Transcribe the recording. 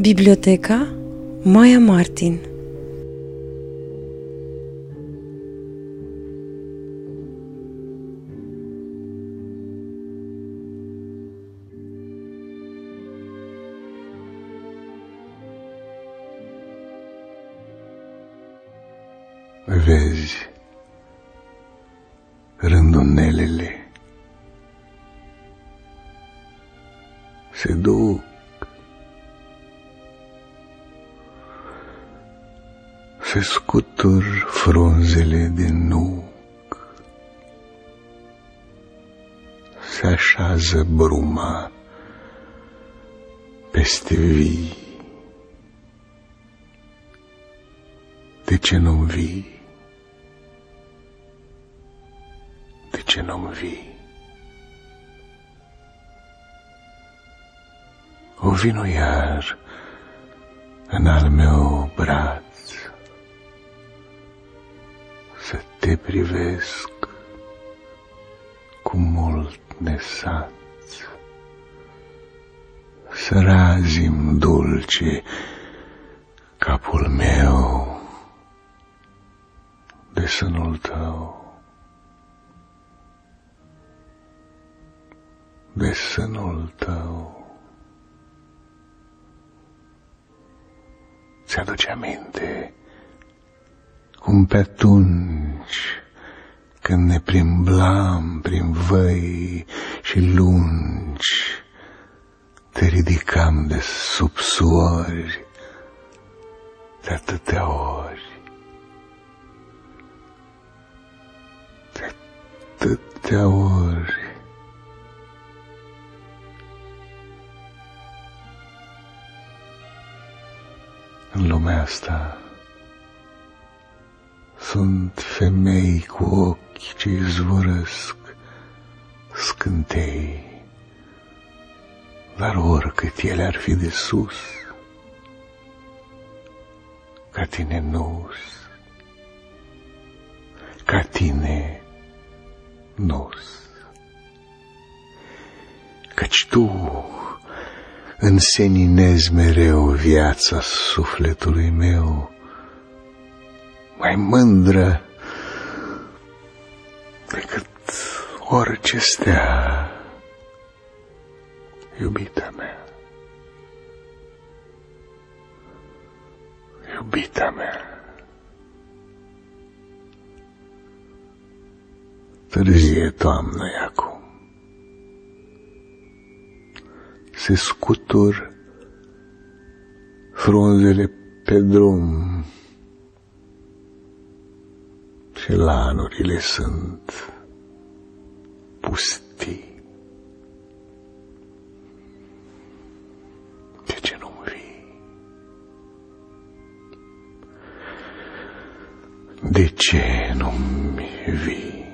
Biblioteca Maya Martin. Vezi rândunelele se duc se scutur frunzele din nuc, se așează bruma peste vii. De ce nu vii? De ce nu vii? O vino iar în al meu braț, te privesc cu mult nesaț. Să razim dulce capul meu de sânul tău. De sânul tău. Ți-aduce aminte cum pe atunci când ne plimblam prin văi și lungi, te ridicam de sub suori de atâtea ori. De atâtea ori. În lumea asta sunt femei cu ochi ce izvorăsc scântei, dar oricât ele ar fi de sus, ca tine nu ca tine nu-s. Căci tu înseninezi mereu viața sufletului meu, mai mândră decât orice stea, iubita mea. Iubita mea. Târzie toamnă acum. Se scutur frunzele pe drum și lanurile sunt pustii. De ce nu vii? De ce nu vii?